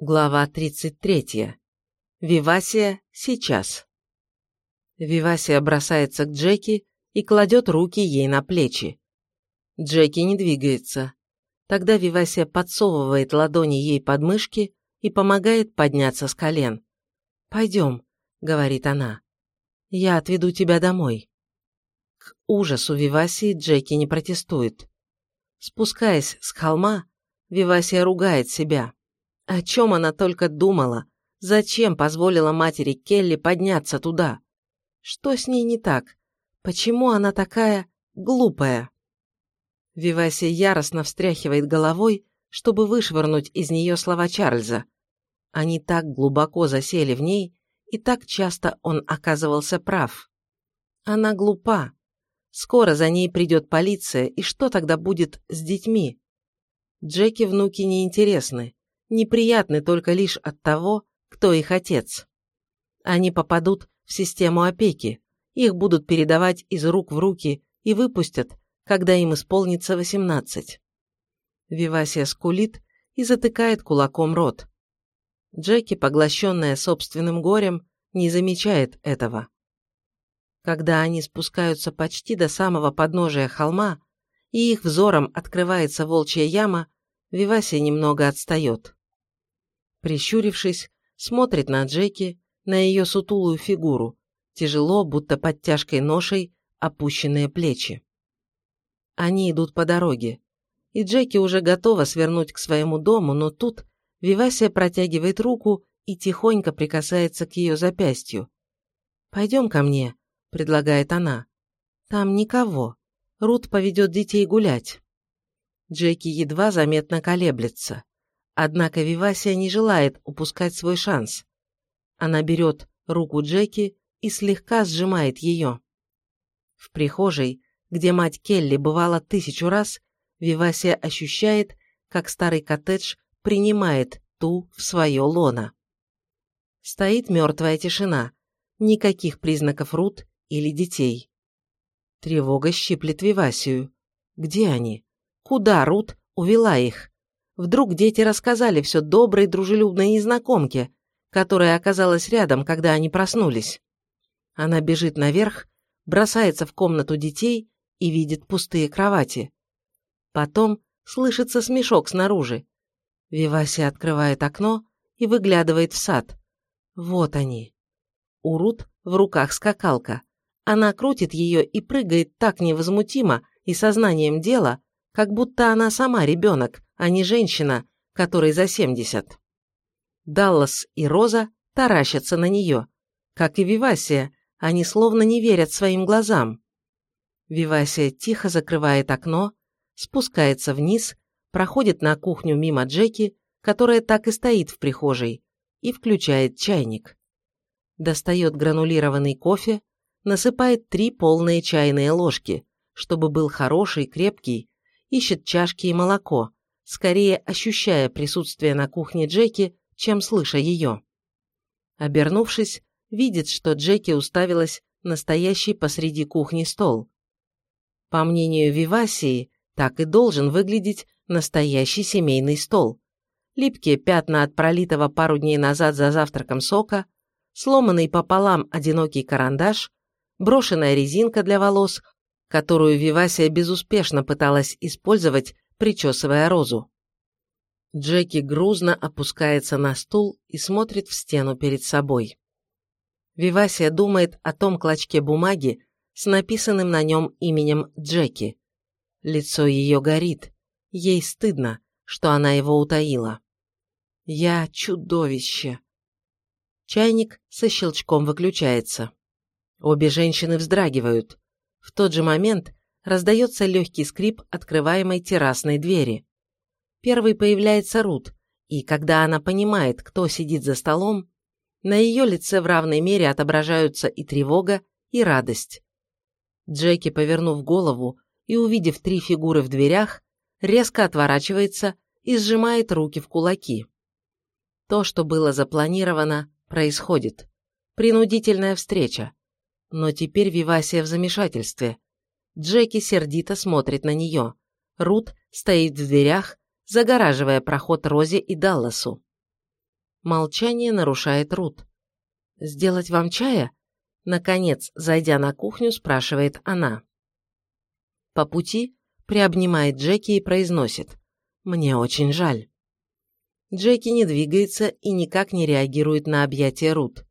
Глава 33. Вивасия сейчас. Вивасия бросается к Джеки и кладет руки ей на плечи. Джеки не двигается. Тогда Вивасия подсовывает ладони ей под мышки и помогает подняться с колен. «Пойдем», — говорит она. «Я отведу тебя домой». К ужасу Вивасии Джеки не протестует. Спускаясь с холма, Вивасия ругает себя. О чем она только думала? Зачем позволила матери Келли подняться туда? Что с ней не так? Почему она такая глупая? Вивасия яростно встряхивает головой, чтобы вышвырнуть из нее слова Чарльза. Они так глубоко засели в ней, и так часто он оказывался прав. Она глупа. Скоро за ней придет полиция, и что тогда будет с детьми? Джеки внуки неинтересны неприятны только лишь от того, кто их отец. Они попадут в систему опеки, их будут передавать из рук в руки и выпустят, когда им исполнится 18. Вивасия скулит и затыкает кулаком рот. Джеки, поглощенная собственным горем, не замечает этого. Когда они спускаются почти до самого подножия холма, и их взором открывается волчья яма, Вивасия немного отстает. Прищурившись, смотрит на Джеки, на ее сутулую фигуру, тяжело, будто под тяжкой ношей, опущенные плечи. Они идут по дороге, и Джеки уже готова свернуть к своему дому, но тут Вивасия протягивает руку и тихонько прикасается к ее запястью. «Пойдем ко мне», — предлагает она. «Там никого. Рут поведет детей гулять». Джеки едва заметно колеблется. Однако Вивасия не желает упускать свой шанс. Она берет руку Джеки и слегка сжимает ее. В прихожей, где мать Келли бывала тысячу раз, Вивасия ощущает, как старый коттедж принимает ту в свое лоно. Стоит мертвая тишина, никаких признаков Рут или детей. Тревога щиплет Вивасию. Где они? Куда Рут увела их? Вдруг дети рассказали все доброй, дружелюбной незнакомке, которая оказалась рядом, когда они проснулись. Она бежит наверх, бросается в комнату детей и видит пустые кровати. Потом слышится смешок снаружи. Виваси открывает окно и выглядывает в сад. Вот они. У Рут в руках скакалка. Она крутит ее и прыгает так невозмутимо и сознанием дела, как будто она сама ребенок, а не женщина, которой за 70. Даллас и Роза таращатся на нее. Как и Вивасия, они словно не верят своим глазам. Вивасия тихо закрывает окно, спускается вниз, проходит на кухню мимо Джеки, которая так и стоит в прихожей, и включает чайник. Достает гранулированный кофе, насыпает три полные чайные ложки, чтобы был хороший, крепкий, ищет чашки и молоко, скорее ощущая присутствие на кухне Джеки, чем слыша ее. Обернувшись, видит, что Джеки уставилась настоящий посреди кухни стол. По мнению Вивасии, так и должен выглядеть настоящий семейный стол. Липкие пятна от пролитого пару дней назад за завтраком сока, сломанный пополам одинокий карандаш, брошенная резинка для волос, которую Вивасия безуспешно пыталась использовать причесывая розу. Джеки грузно опускается на стул и смотрит в стену перед собой. Вивасия думает о том клочке бумаги с написанным на нем именем Джеки. Лицо ее горит. Ей стыдно, что она его утаила. «Я чудовище!» Чайник со щелчком выключается. Обе женщины вздрагивают. В тот же момент раздается легкий скрип открываемой террасной двери. Первый появляется Рут, и когда она понимает, кто сидит за столом, на ее лице в равной мере отображаются и тревога, и радость. Джеки, повернув голову и увидев три фигуры в дверях, резко отворачивается и сжимает руки в кулаки. То, что было запланировано, происходит. Принудительная встреча. Но теперь Вивасия в замешательстве. Джеки сердито смотрит на нее. Рут стоит в дверях, загораживая проход Розе и Далласу. Молчание нарушает Рут. «Сделать вам чая?» Наконец, зайдя на кухню, спрашивает она. По пути приобнимает Джеки и произносит. «Мне очень жаль». Джеки не двигается и никак не реагирует на объятия Рут.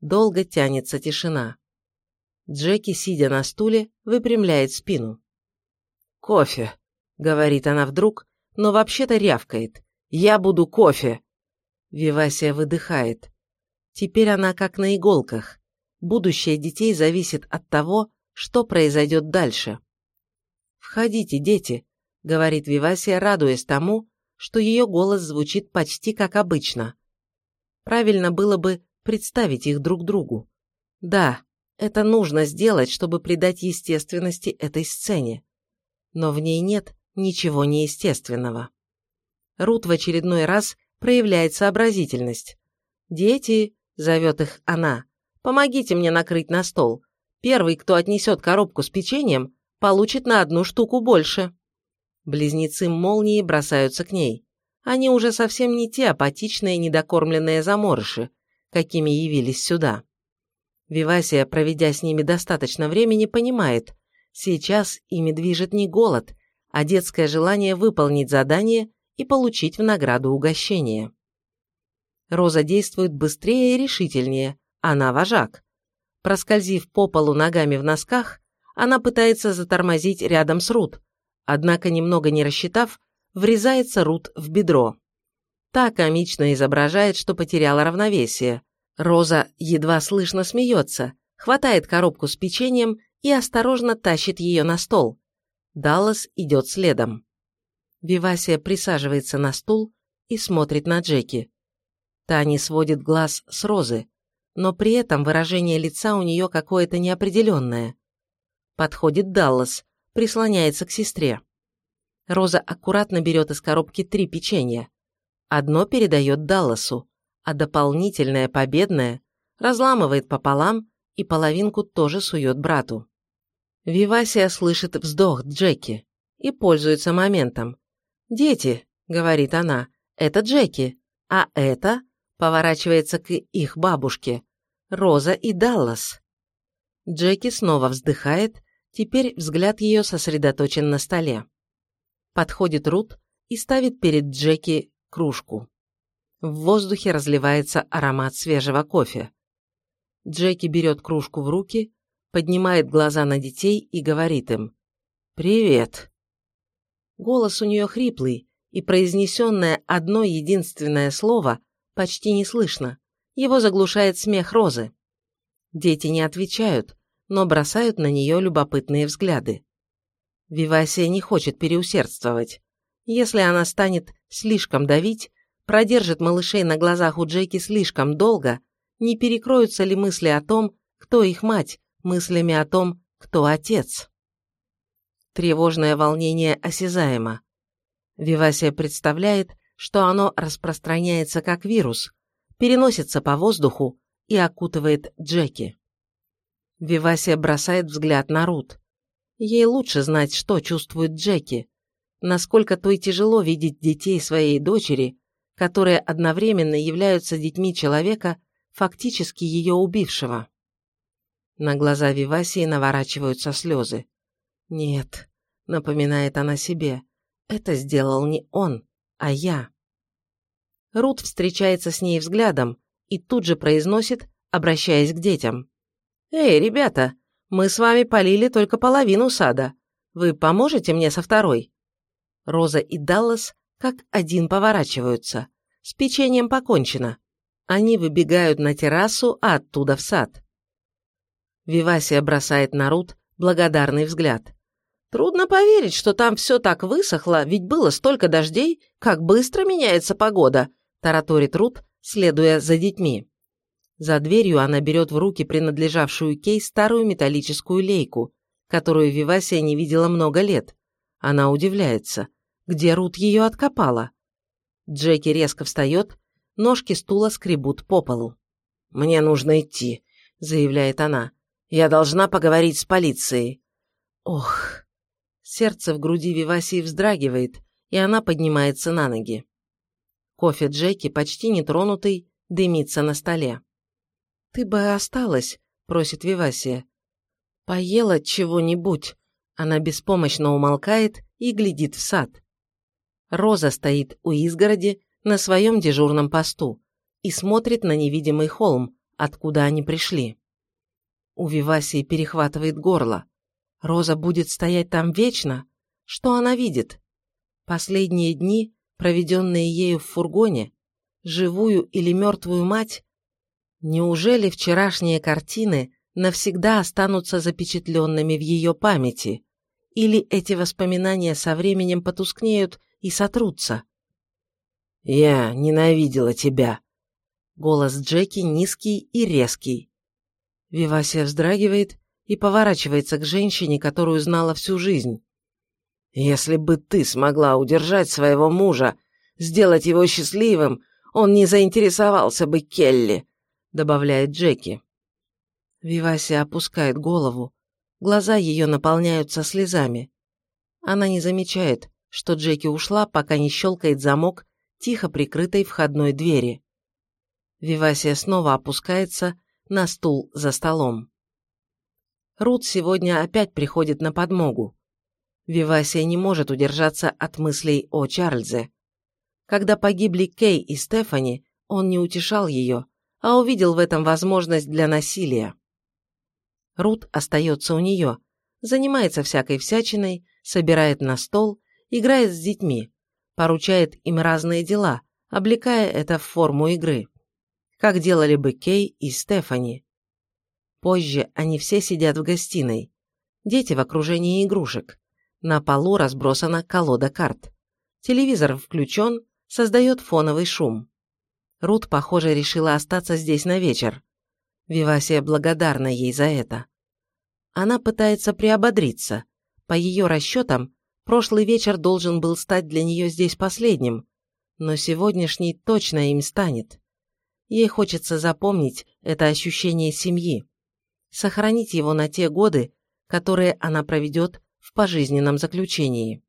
Долго тянется тишина. Джеки, сидя на стуле, выпрямляет спину. «Кофе», — говорит она вдруг, но вообще-то рявкает. «Я буду кофе!» Вивасия выдыхает. Теперь она как на иголках. Будущее детей зависит от того, что произойдет дальше. «Входите, дети», — говорит Вивасия, радуясь тому, что ее голос звучит почти как обычно. Правильно было бы представить их друг другу. Да, это нужно сделать, чтобы придать естественности этой сцене. Но в ней нет ничего неестественного. Рут в очередной раз проявляет сообразительность. «Дети», — зовет их она, — «помогите мне накрыть на стол. Первый, кто отнесет коробку с печеньем, получит на одну штуку больше». Близнецы молнии бросаются к ней. Они уже совсем не те апатичные недокормленные заморыши, какими явились сюда. Вивасия, проведя с ними достаточно времени, понимает, сейчас ими движет не голод, а детское желание выполнить задание и получить в награду угощение. Роза действует быстрее и решительнее, она вожак. Проскользив по полу ногами в носках, она пытается затормозить рядом с Рут, однако, немного не рассчитав, врезается Рут в бедро. Та комично изображает, что потеряла равновесие. Роза едва слышно смеется, хватает коробку с печеньем и осторожно тащит ее на стол. Даллас идет следом. Вивасия присаживается на стул и смотрит на Джеки. Та сводит глаз с Розы, но при этом выражение лица у нее какое-то неопределенное. Подходит Даллас, прислоняется к сестре. Роза аккуратно берет из коробки три печенья. Одно передает Далласу, а дополнительное, победное, разламывает пополам и половинку тоже сует брату. Вивасия слышит вздох Джеки и пользуется моментом. «Дети», — говорит она, — «это Джеки, а это...» — поворачивается к их бабушке. «Роза и Даллас». Джеки снова вздыхает, теперь взгляд ее сосредоточен на столе. Подходит Рут и ставит перед Джеки кружку. В воздухе разливается аромат свежего кофе. Джеки берет кружку в руки, поднимает глаза на детей и говорит им «Привет». Голос у нее хриплый, и произнесенное одно единственное слово почти не слышно. Его заглушает смех Розы. Дети не отвечают, но бросают на нее любопытные взгляды. Вивасия не хочет переусердствовать. Если она станет слишком давить, продержит малышей на глазах у Джеки слишком долго, не перекроются ли мысли о том, кто их мать, мыслями о том, кто отец. Тревожное волнение осязаемо. Вивасия представляет, что оно распространяется как вирус, переносится по воздуху и окутывает Джеки. Вивасия бросает взгляд на Рут. Ей лучше знать, что чувствует Джеки, насколько той тяжело видеть детей своей дочери, которые одновременно являются детьми человека, фактически ее убившего. На глаза Вивасии наворачиваются слезы. «Нет», — напоминает она себе, — «это сделал не он, а я». Рут встречается с ней взглядом и тут же произносит, обращаясь к детям. «Эй, ребята, мы с вами полили только половину сада. Вы поможете мне со второй?» Роза и Даллас как один поворачиваются. С печеньем покончено. Они выбегают на террасу, а оттуда в сад. Вивасия бросает на Рут благодарный взгляд. Трудно поверить, что там все так высохло, ведь было столько дождей, как быстро меняется погода, тараторит Рут, следуя за детьми. За дверью она берет в руки принадлежавшую Кей старую металлическую лейку, которую Вивасия не видела много лет. Она удивляется, где Рут ее откопала. Джеки резко встает, ножки стула скребут по полу. «Мне нужно идти», — заявляет она. «Я должна поговорить с полицией». Ох. Сердце в груди Вивасии вздрагивает, и она поднимается на ноги. Кофе Джеки, почти нетронутый, дымится на столе. «Ты бы осталась», — просит Вивасия. «Поела чего-нибудь». Она беспомощно умолкает и глядит в сад. Роза стоит у изгороди на своем дежурном посту и смотрит на невидимый холм, откуда они пришли. У Вивасии перехватывает горло. Роза будет стоять там вечно? Что она видит? Последние дни, проведенные ею в фургоне, живую или мертвую мать? Неужели вчерашние картины навсегда останутся запечатленными в ее памяти? Или эти воспоминания со временем потускнеют и сотрутся? «Я ненавидела тебя». Голос Джеки низкий и резкий. Вивасия вздрагивает и поворачивается к женщине, которую знала всю жизнь. «Если бы ты смогла удержать своего мужа, сделать его счастливым, он не заинтересовался бы Келли», — добавляет Джеки. Вивасия опускает голову. Глаза ее наполняются слезами. Она не замечает, что Джеки ушла, пока не щелкает замок тихо прикрытой входной двери. Вивасия снова опускается на стул за столом. Рут сегодня опять приходит на подмогу. Вивасия не может удержаться от мыслей о Чарльзе. Когда погибли Кей и Стефани, он не утешал ее, а увидел в этом возможность для насилия. Рут остается у нее, занимается всякой всячиной, собирает на стол, играет с детьми, поручает им разные дела, облекая это в форму игры. Как делали бы Кей и Стефани. Позже они все сидят в гостиной. Дети в окружении игрушек. На полу разбросана колода карт. Телевизор включен, создает фоновый шум. Рут, похоже, решила остаться здесь на вечер. Вивасия благодарна ей за это. Она пытается приободриться. По ее расчетам, Прошлый вечер должен был стать для нее здесь последним, но сегодняшний точно им станет. Ей хочется запомнить это ощущение семьи, сохранить его на те годы, которые она проведет в пожизненном заключении.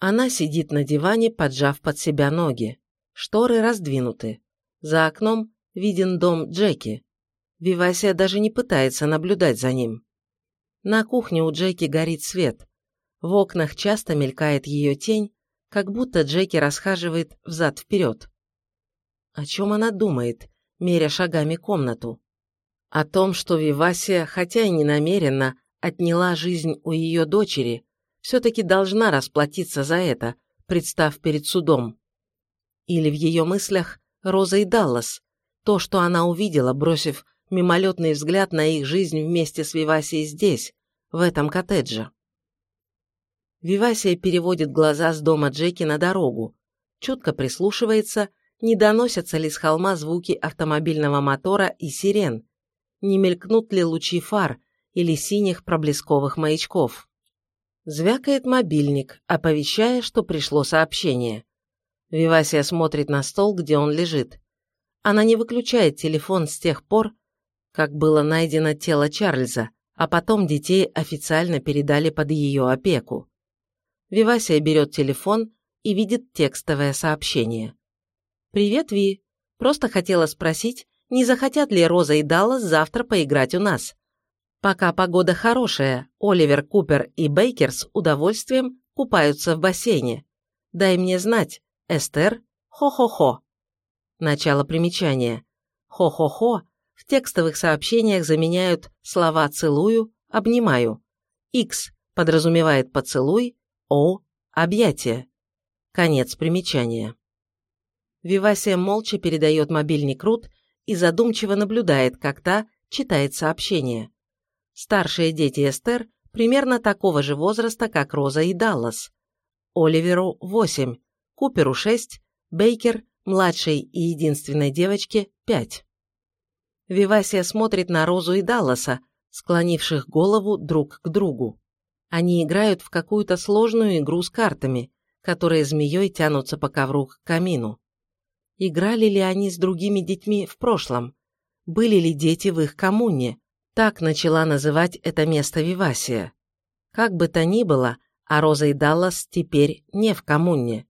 Она сидит на диване, поджав под себя ноги. Шторы раздвинуты. За окном виден дом Джеки. Вивасия даже не пытается наблюдать за ним. На кухне у Джеки горит свет. В окнах часто мелькает ее тень, как будто Джеки расхаживает взад-вперед. О чем она думает, меря шагами комнату? О том, что Вивасия, хотя и не намеренно, отняла жизнь у ее дочери, все-таки должна расплатиться за это, представ перед судом. Или в ее мыслях Роза и Даллас, то, что она увидела, бросив мимолетный взгляд на их жизнь вместе с Вивасией здесь, в этом коттедже. Вивасия переводит глаза с дома Джеки на дорогу, чутко прислушивается, не доносятся ли с холма звуки автомобильного мотора и сирен, не мелькнут ли лучи фар или синих проблесковых маячков. Звякает мобильник, оповещая, что пришло сообщение. Вивасия смотрит на стол, где он лежит. Она не выключает телефон с тех пор, как было найдено тело Чарльза, а потом детей официально передали под ее опеку. Вивасия берет телефон и видит текстовое сообщение. «Привет, Ви. Просто хотела спросить, не захотят ли Роза и Даллас завтра поиграть у нас? Пока погода хорошая, Оливер, Купер и Бейкер с удовольствием купаются в бассейне. Дай мне знать, Эстер, хо-хо-хо». Начало примечания. Хо-хо-хо в текстовых сообщениях заменяют слова «целую», «обнимаю». X подразумевает поцелуй, о. Объятие. Конец примечания. Вивасия молча передает мобильник Рут и задумчиво наблюдает, как та читает сообщение. Старшие дети Эстер примерно такого же возраста, как Роза и Даллас. Оливеру 8, Куперу 6, Бейкер, младшей и единственной девочке 5. Вивасия смотрит на Розу и Далласа, склонивших голову друг к другу. Они играют в какую-то сложную игру с картами, которые змеей тянутся по ковру к камину. Играли ли они с другими детьми в прошлом? Были ли дети в их коммуне? Так начала называть это место Вивасия. Как бы то ни было, а Роза и Даллас теперь не в коммуне.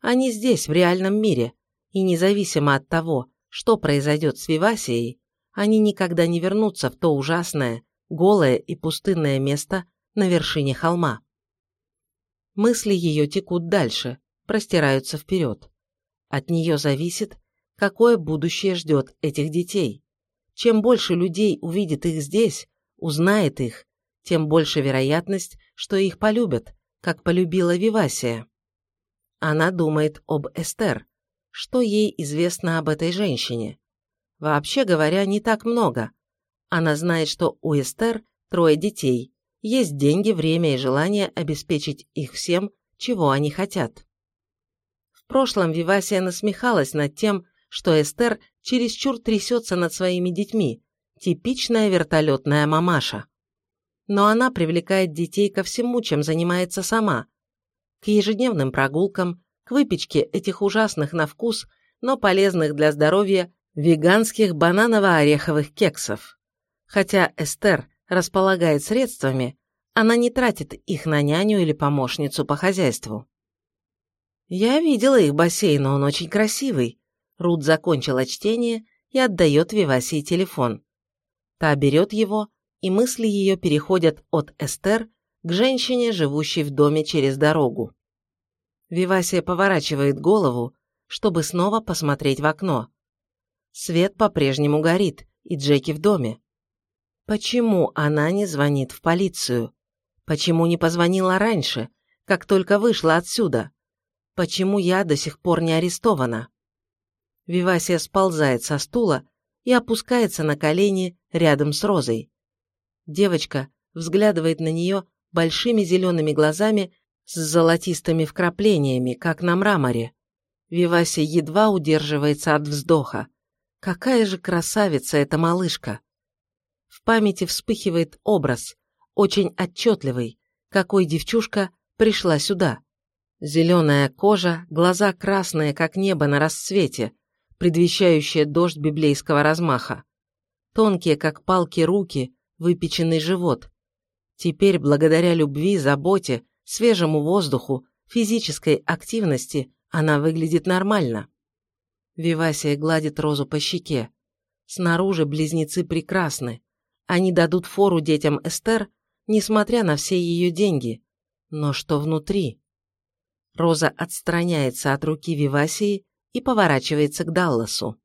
Они здесь, в реальном мире, И независимо от того, что произойдет с Вивасией, они никогда не вернутся в то ужасное, голое и пустынное место на вершине холма. Мысли ее текут дальше, простираются вперед. От нее зависит, какое будущее ждет этих детей. Чем больше людей увидит их здесь, узнает их, тем больше вероятность, что их полюбят, как полюбила Вивасия. Она думает об Эстер. Что ей известно об этой женщине? Вообще говоря, не так много. Она знает, что у Эстер трое детей, есть деньги, время и желание обеспечить их всем, чего они хотят. В прошлом Вивасия насмехалась над тем, что Эстер чересчур трясется над своими детьми, типичная вертолетная мамаша. Но она привлекает детей ко всему, чем занимается сама. К ежедневным прогулкам, к выпечке этих ужасных на вкус, но полезных для здоровья веганских бананово-ореховых кексов. Хотя Эстер располагает средствами, она не тратит их на няню или помощницу по хозяйству. «Я видела их бассейн, он очень красивый», Рут закончила чтение и отдает Вивасии телефон. Та берет его, и мысли ее переходят от Эстер к женщине, живущей в доме через дорогу. Вивасия поворачивает голову, чтобы снова посмотреть в окно. Свет по-прежнему горит, и Джеки в доме. Почему она не звонит в полицию? Почему не позвонила раньше, как только вышла отсюда? Почему я до сих пор не арестована? Вивасия сползает со стула и опускается на колени рядом с Розой. Девочка взглядывает на нее большими зелеными глазами с золотистыми вкраплениями, как на мраморе. Вивасия едва удерживается от вздоха. Какая же красавица эта малышка! В памяти вспыхивает образ, очень отчетливый, какой девчушка пришла сюда. Зеленая кожа, глаза красные, как небо на рассвете, предвещающее дождь библейского размаха. Тонкие, как палки, руки, выпеченный живот. Теперь, благодаря любви, заботе, свежему воздуху, физической активности, она выглядит нормально. Вивасия гладит Розу по щеке. Снаружи близнецы прекрасны. Они дадут фору детям Эстер, несмотря на все ее деньги. Но что внутри? Роза отстраняется от руки Вивасии и поворачивается к Далласу.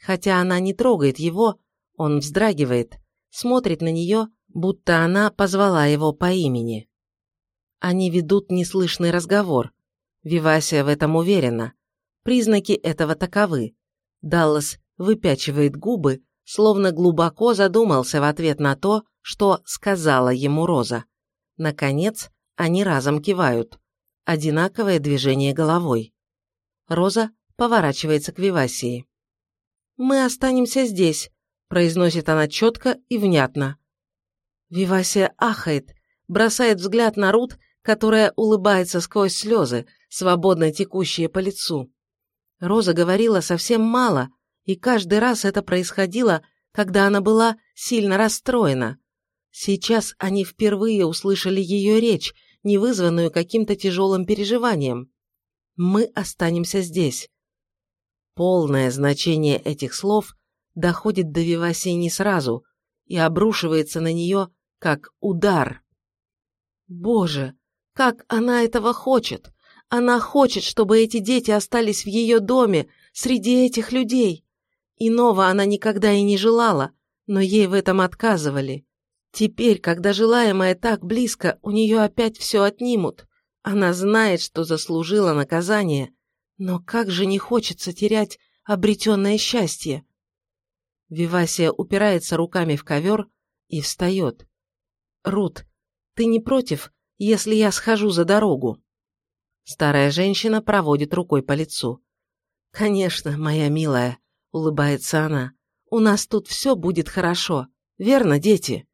Хотя она не трогает его, он вздрагивает, смотрит на нее, будто она позвала его по имени. Они ведут неслышный разговор. Вивасия в этом уверена. Признаки этого таковы. Даллас выпячивает губы, словно глубоко задумался в ответ на то, что сказала ему Роза. Наконец, они разом кивают. Одинаковое движение головой. Роза поворачивается к Вивасии. «Мы останемся здесь», – произносит она четко и внятно. Вивасия ахает, бросает взгляд на Рут, которая улыбается сквозь слезы, свободно текущие по лицу. Роза говорила совсем мало, и каждый раз это происходило, когда она была сильно расстроена. Сейчас они впервые услышали ее речь, не вызванную каким-то тяжелым переживанием. «Мы останемся здесь. Полное значение этих слов доходит до Вивасии не сразу и обрушивается на нее как удар. Боже, как она этого хочет! Она хочет, чтобы эти дети остались в ее доме, среди этих людей. Иного она никогда и не желала, но ей в этом отказывали. Теперь, когда желаемое так близко, у нее опять все отнимут. Она знает, что заслужила наказание, но как же не хочется терять обретенное счастье? Вивасия упирается руками в ковер и встает. «Рут, ты не против, если я схожу за дорогу?» Старая женщина проводит рукой по лицу. «Конечно, моя милая», — улыбается она. «У нас тут все будет хорошо. Верно, дети?»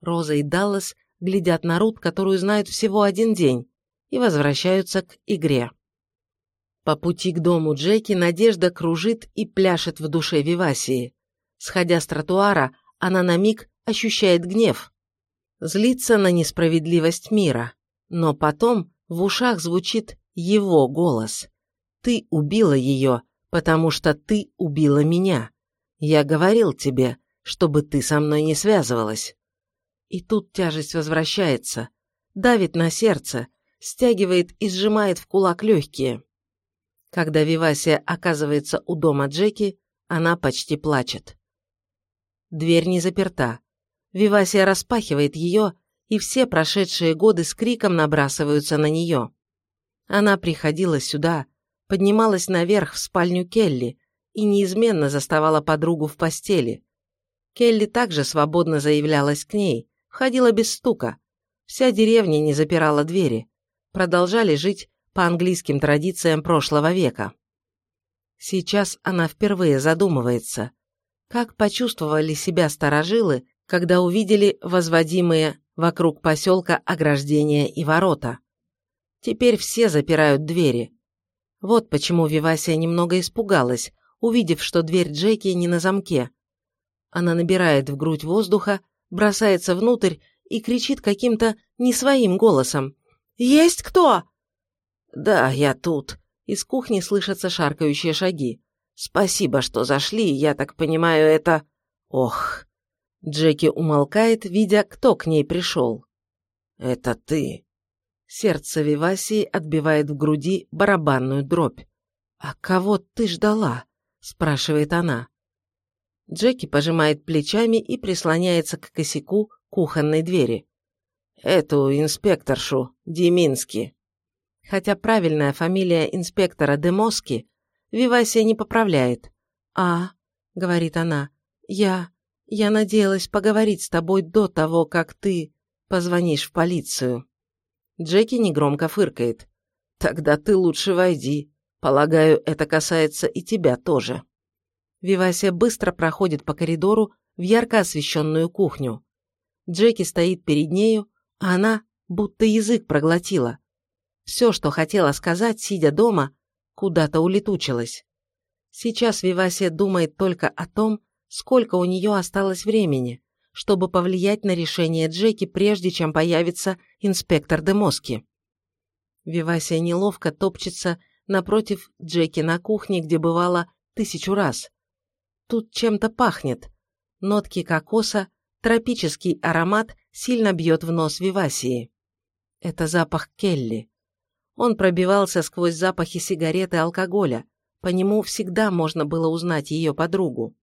Роза и Даллас глядят на Рут, которую знают всего один день, и возвращаются к игре. По пути к дому Джеки Надежда кружит и пляшет в душе Вивасии. Сходя с тротуара, она на миг ощущает гнев. Злится на несправедливость мира. Но потом в ушах звучит его голос. «Ты убила ее, потому что ты убила меня. Я говорил тебе, чтобы ты со мной не связывалась. И тут тяжесть возвращается, давит на сердце, стягивает и сжимает в кулак легкие. Когда Вивасия оказывается у дома Джеки, она почти плачет. Дверь не заперта. Вивасия распахивает ее, и все прошедшие годы с криком набрасываются на нее. Она приходила сюда, поднималась наверх в спальню Келли и неизменно заставала подругу в постели. Келли также свободно заявлялась к ней, входила без стука. Вся деревня не запирала двери. Продолжали жить по английским традициям прошлого века. Сейчас она впервые задумывается, как почувствовали себя старожилы, когда увидели возводимые вокруг поселка ограждения и ворота. Теперь все запирают двери. Вот почему Вивасия немного испугалась, увидев, что дверь Джеки не на замке. Она набирает в грудь воздуха, бросается внутрь и кричит каким-то не своим голосом. «Есть кто?» «Да, я тут». Из кухни слышатся шаркающие шаги. «Спасибо, что зашли, я так понимаю, это...» «Ох!» Джеки умолкает, видя, кто к ней пришел. «Это ты!» Сердце Вивасии отбивает в груди барабанную дробь. «А кого ты ждала?» – спрашивает она. Джеки пожимает плечами и прислоняется к косяку кухонной двери. «Эту инспекторшу, Демински». Хотя правильная фамилия инспектора Демоски Вивасия не поправляет. «А», — говорит она, — «я... я надеялась поговорить с тобой до того, как ты позвонишь в полицию». Джеки негромко фыркает. «Тогда ты лучше войди. Полагаю, это касается и тебя тоже». Вивасия быстро проходит по коридору в ярко освещенную кухню. Джеки стоит перед нею, а она будто язык проглотила. Все, что хотела сказать, сидя дома, куда-то улетучилось. Сейчас Вивасия думает только о том, сколько у нее осталось времени, чтобы повлиять на решение Джеки, прежде чем появится инспектор Демоски. Вивасия неловко топчется напротив Джеки на кухне, где бывала тысячу раз. Тут чем-то пахнет. Нотки кокоса, тропический аромат сильно бьет в нос Вивасии. Это запах Келли. Он пробивался сквозь запахи сигарет и алкоголя. По нему всегда можно было узнать ее подругу.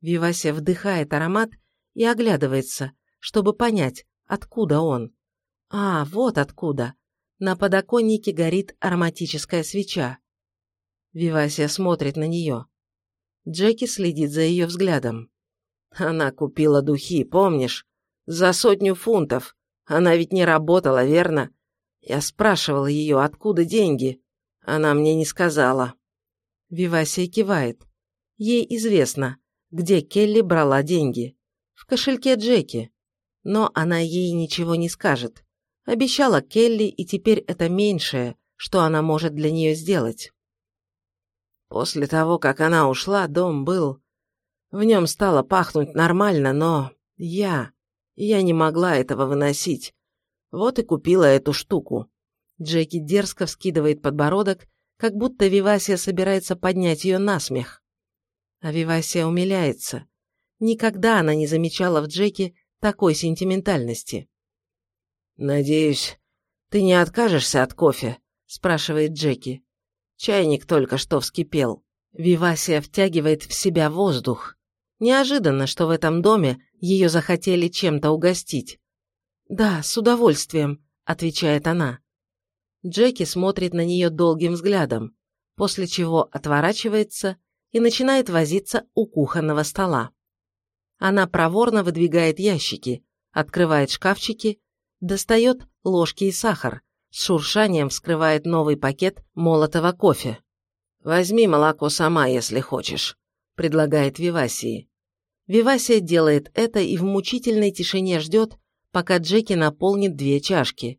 Вивасия вдыхает аромат и оглядывается, чтобы понять, откуда он. А, вот откуда. На подоконнике горит ароматическая свеча. Вивасия смотрит на нее. Джеки следит за ее взглядом. Она купила духи, помнишь? За сотню фунтов. Она ведь не работала, верно? Я спрашивала ее, откуда деньги. Она мне не сказала. Вивасия кивает. Ей известно, где Келли брала деньги. В кошельке Джеки. Но она ей ничего не скажет. Обещала Келли, и теперь это меньшее, что она может для нее сделать. После того, как она ушла, дом был... В нем стало пахнуть нормально, но я... Я не могла этого выносить. Вот и купила эту штуку. Джеки дерзко вскидывает подбородок, как будто Вивасия собирается поднять ее на смех. А Вивасия умиляется. Никогда она не замечала в Джеки такой сентиментальности. «Надеюсь, ты не откажешься от кофе?» – спрашивает Джеки. Чайник только что вскипел. Вивасия втягивает в себя воздух. Неожиданно, что в этом доме ее захотели чем-то угостить. «Да, с удовольствием», – отвечает она. Джеки смотрит на нее долгим взглядом, после чего отворачивается и начинает возиться у кухонного стола. Она проворно выдвигает ящики, открывает шкафчики, достает ложки и сахар, с шуршанием вскрывает новый пакет молотого кофе. «Возьми молоко сама, если хочешь», – предлагает Вивасии. Вивасия делает это и в мучительной тишине ждет, пока Джеки наполнит две чашки.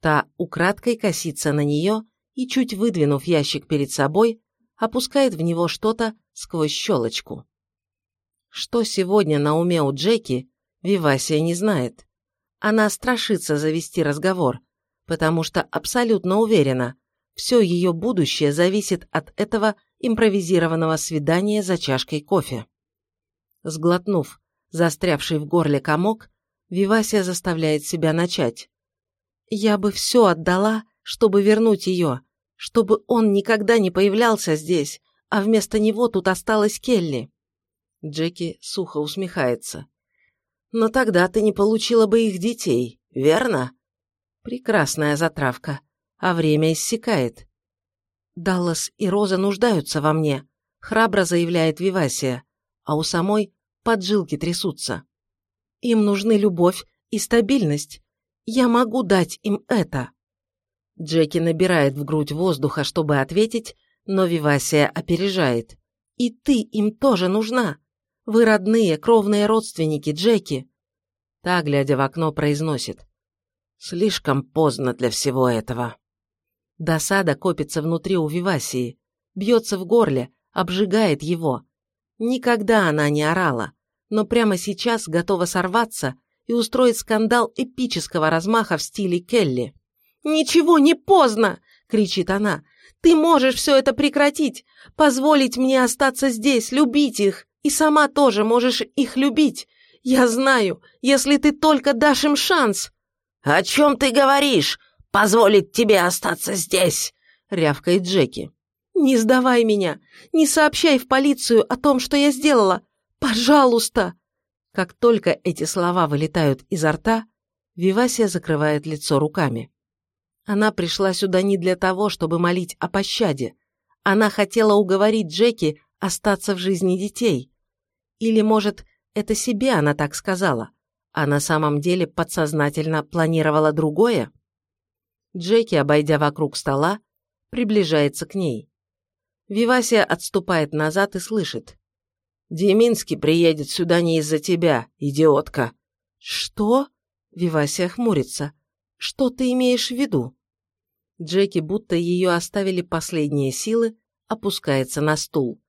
Та украдкой косится на нее и, чуть выдвинув ящик перед собой, опускает в него что-то сквозь щелочку. Что сегодня на уме у Джеки, Вивасия не знает. Она страшится завести разговор, потому что абсолютно уверена, все ее будущее зависит от этого импровизированного свидания за чашкой кофе. Сглотнув застрявший в горле комок, Вивасия заставляет себя начать. «Я бы все отдала, чтобы вернуть ее, чтобы он никогда не появлялся здесь, а вместо него тут осталась Келли». Джеки сухо усмехается. «Но тогда ты не получила бы их детей, верно?» Прекрасная затравка, а время иссякает. «Даллас и Роза нуждаются во мне», — храбро заявляет Вивасия, а у самой поджилки трясутся. «Им нужны любовь и стабильность. Я могу дать им это». Джеки набирает в грудь воздуха, чтобы ответить, но Вивасия опережает. «И ты им тоже нужна. Вы родные, кровные родственники, Джеки». Та, глядя в окно, произносит. «Слишком поздно для всего этого». Досада копится внутри у Вивасии, бьется в горле, обжигает его. Никогда она не орала, но прямо сейчас готова сорваться и устроить скандал эпического размаха в стиле Келли. «Ничего не поздно!» — кричит она. «Ты можешь все это прекратить, позволить мне остаться здесь, любить их, и сама тоже можешь их любить. Я знаю, если ты только дашь им шанс». «О чем ты говоришь? позволить тебе остаться здесь!» — рявкает Джеки. «Не сдавай меня! Не сообщай в полицию о том, что я сделала! Пожалуйста!» Как только эти слова вылетают изо рта, Вивасия закрывает лицо руками. Она пришла сюда не для того, чтобы молить о пощаде. Она хотела уговорить Джеки остаться в жизни детей. Или, может, это себе она так сказала, а на самом деле подсознательно планировала другое? Джеки, обойдя вокруг стола, приближается к ней. Вивасия отступает назад и слышит. «Деминский приедет сюда не из-за тебя, идиотка». «Что?» Вивасия хмурится. «Что ты имеешь в виду?» Джеки, будто ее оставили последние силы, опускается на стул.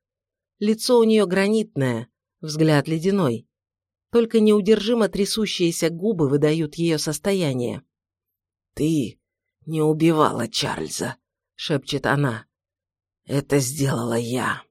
Лицо у нее гранитное, взгляд ледяной. Только неудержимо трясущиеся губы выдают ее состояние. «Ты не убивала Чарльза», — шепчет она. «Это сделала я».